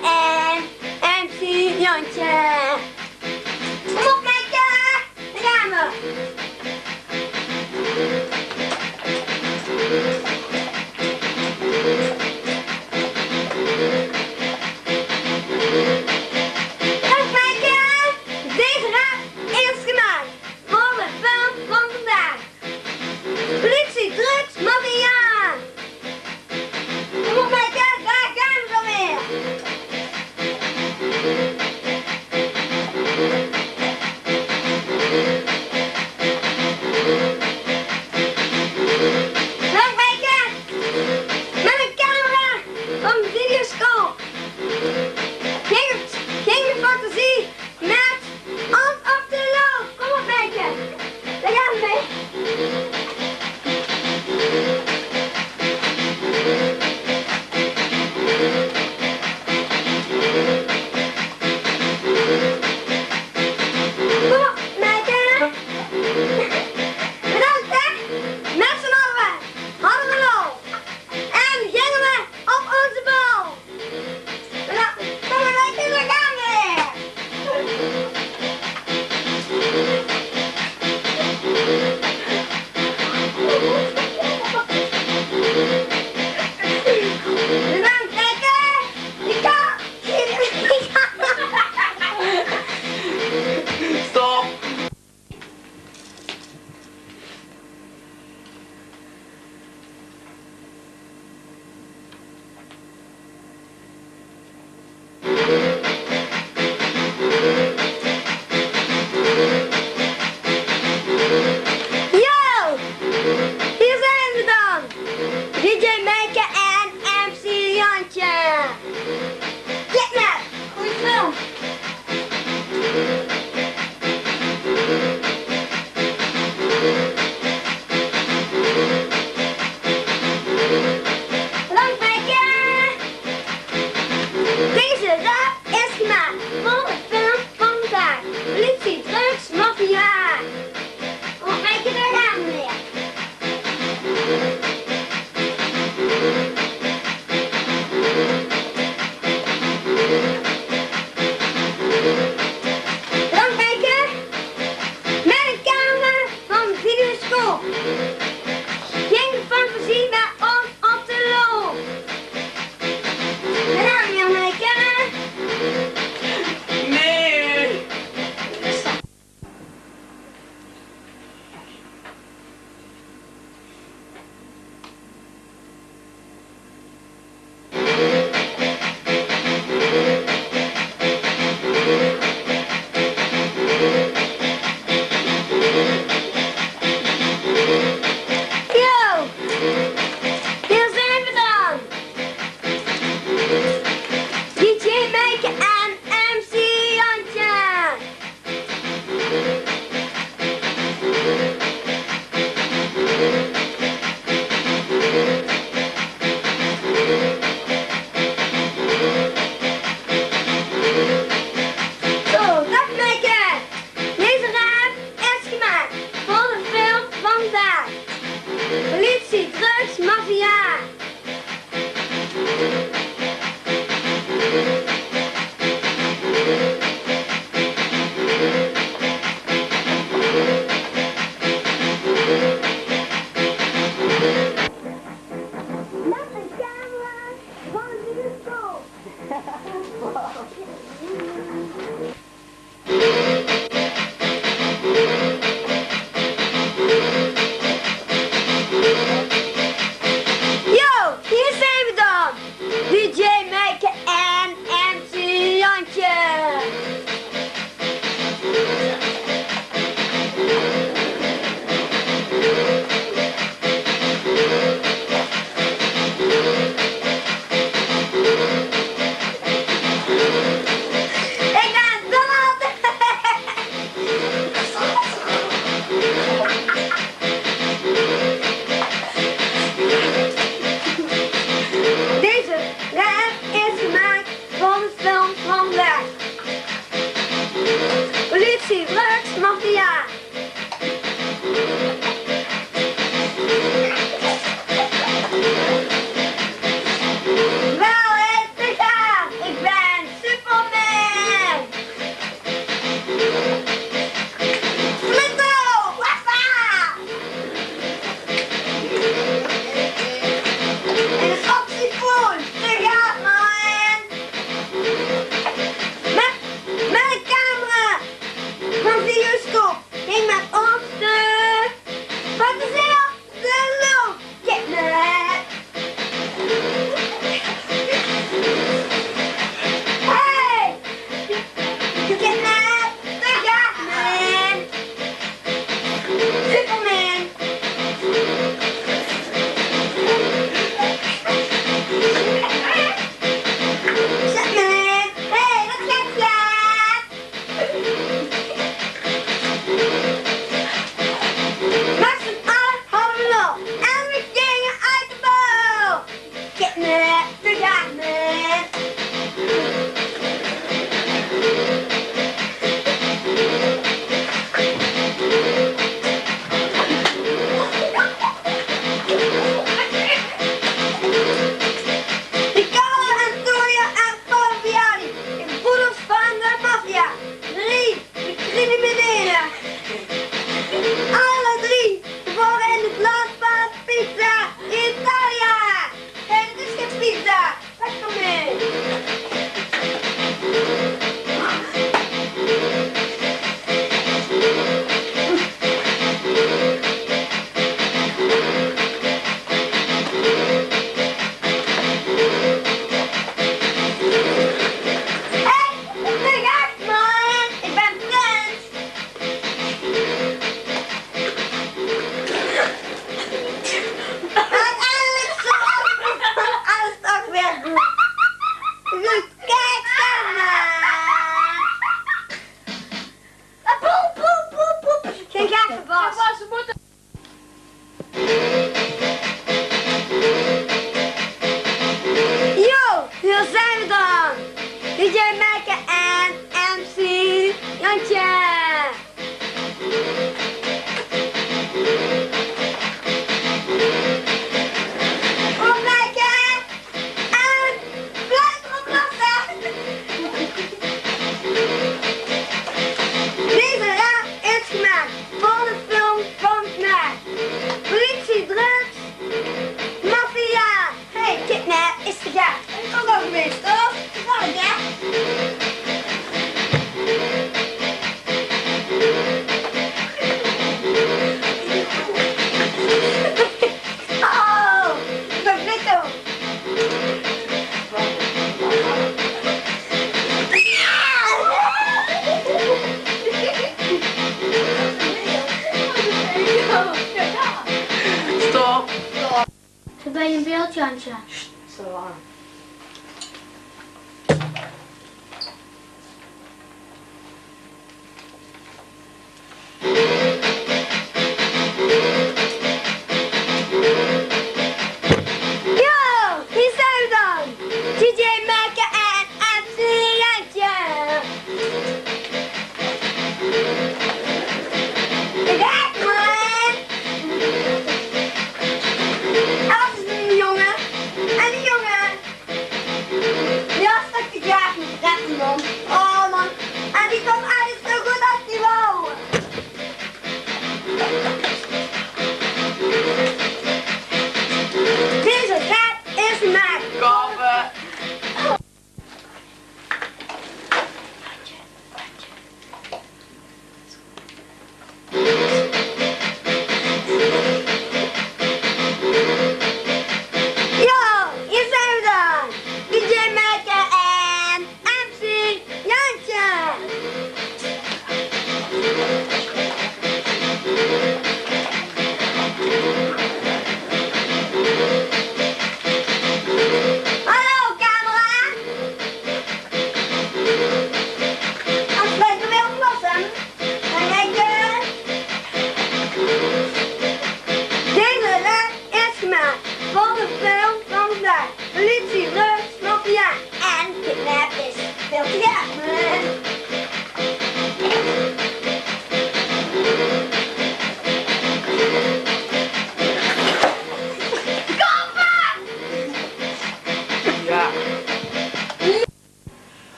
Mekke en MC Jantje.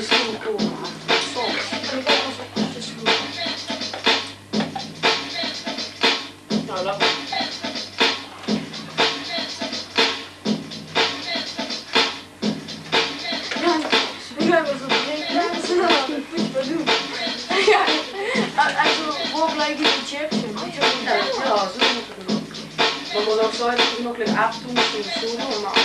is heel cool, man. zo, En ik heb wel zo'n ik maar. Ik ben zo vreemd. Dat. Ja, en zo ook die chips. Ja, zo moet het doen. Maar dan zou je nog een app doen, zo'n solo, maar...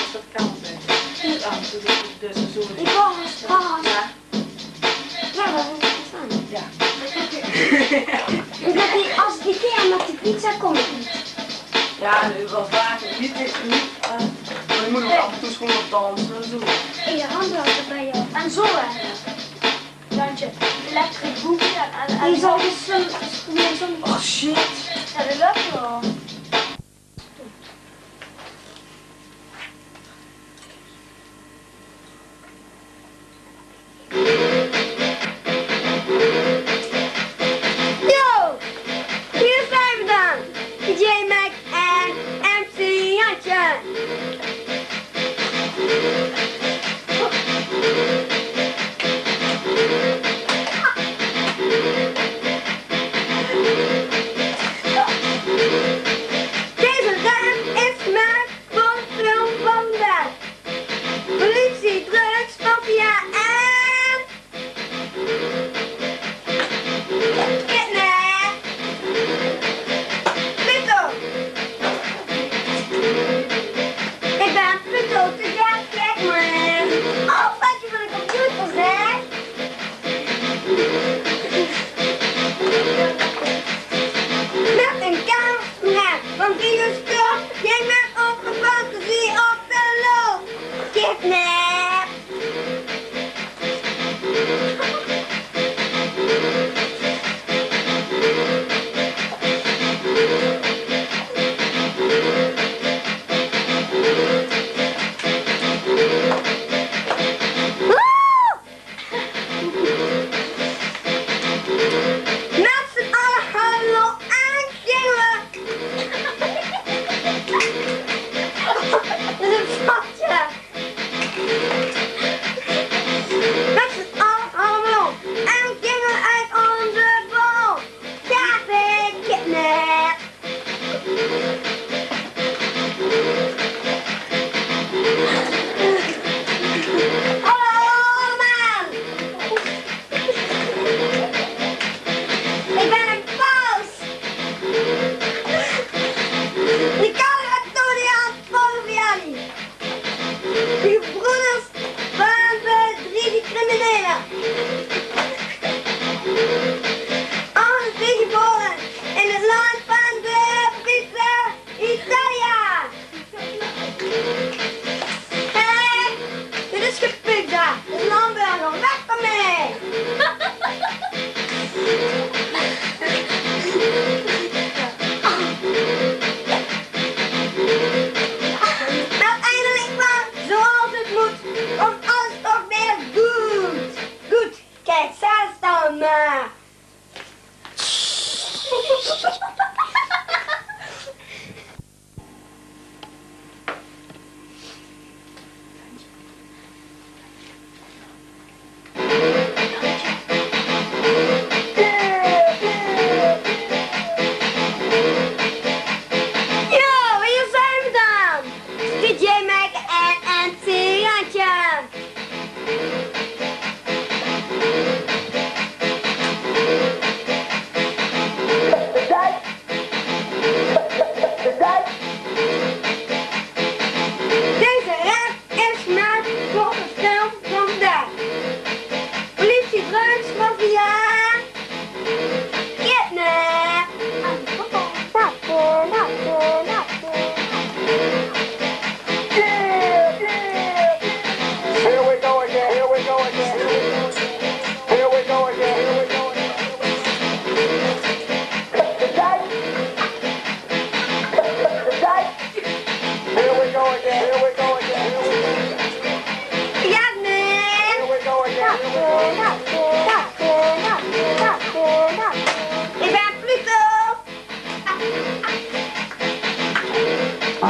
Is?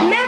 No!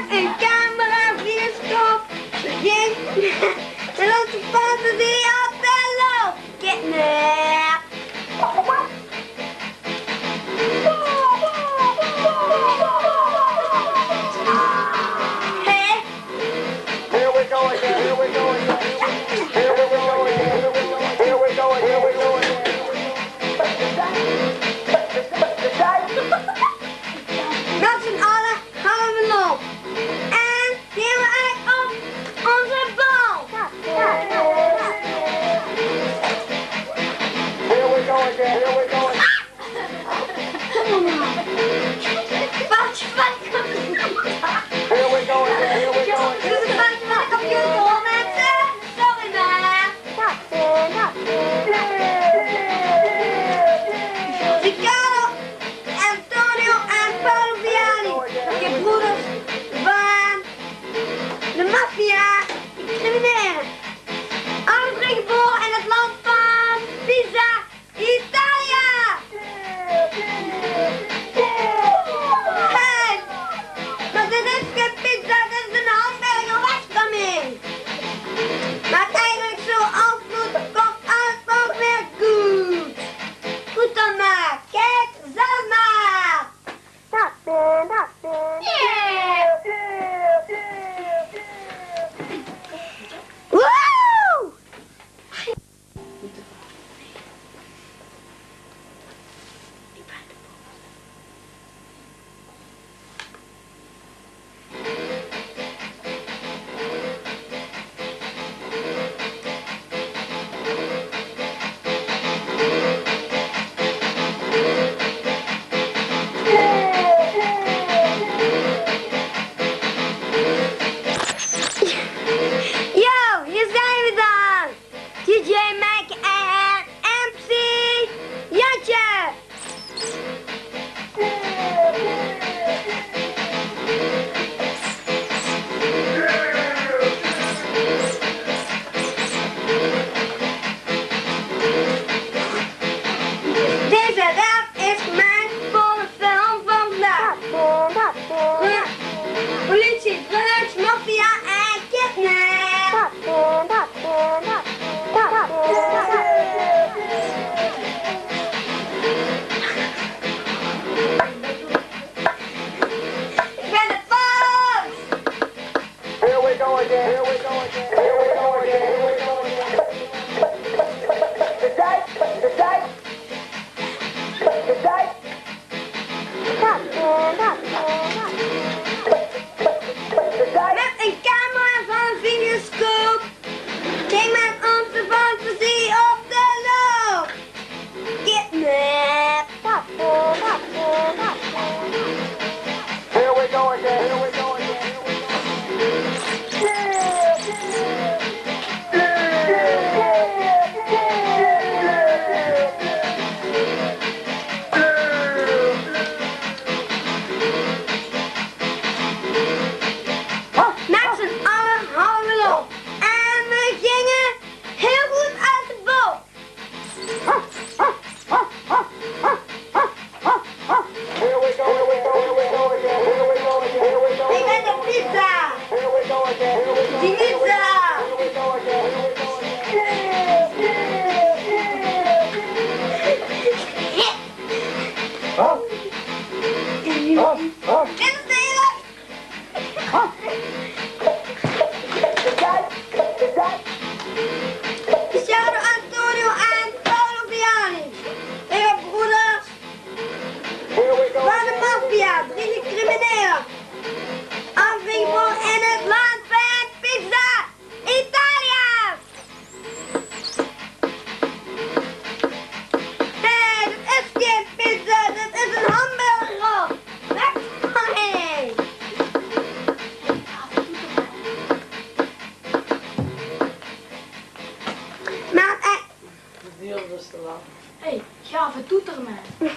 duurde dus te lang. Hé, hey, gave toeter mij.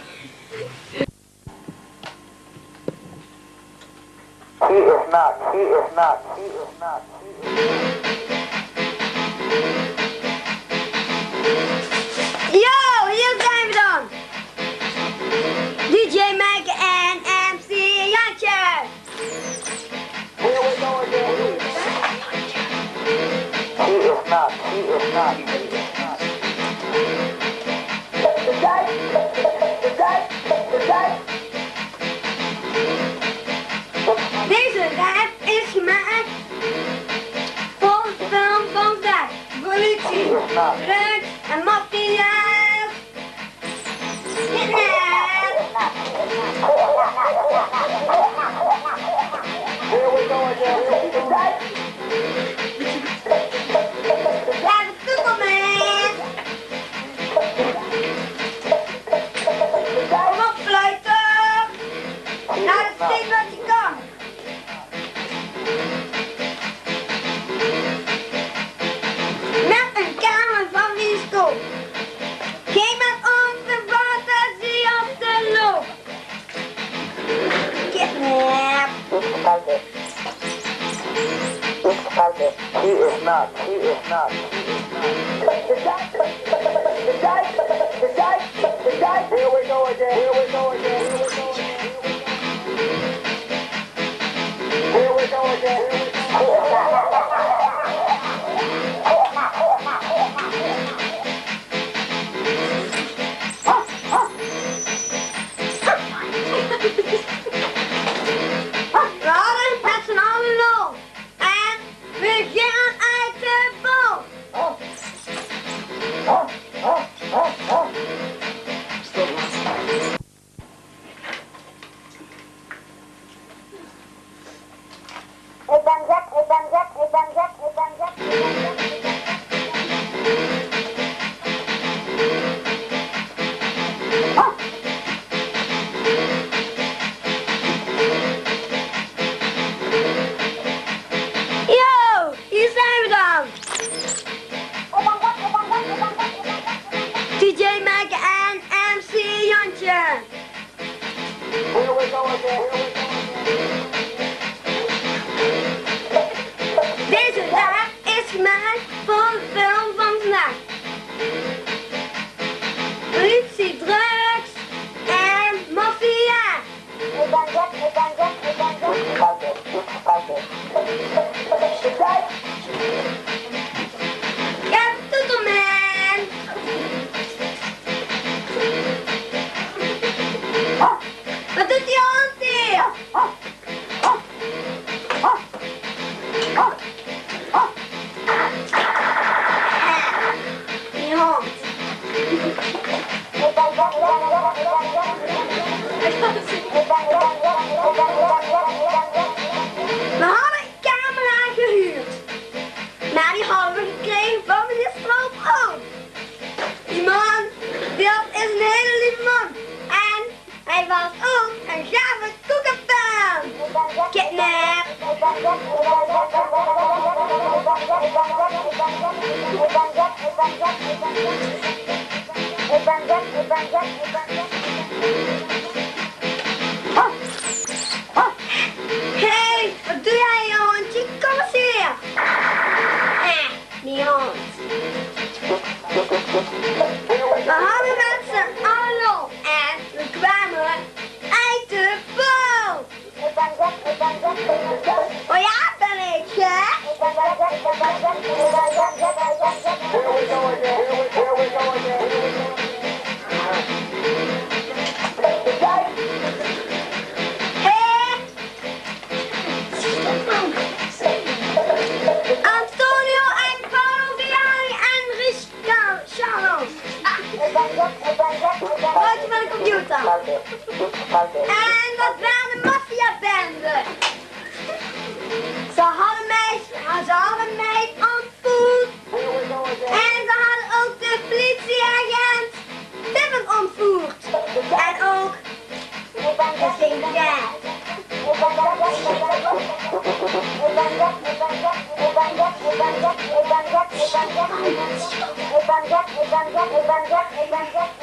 He is not, he is not, he is not, he is not. Yo, hier zijn we dan! DJ Mike en MC Jantje! Here we go again. He is not, he is not. Drunk and mop in love. Kidnapped. Here we go again. Yeah. Thank you. Gek. Ik ben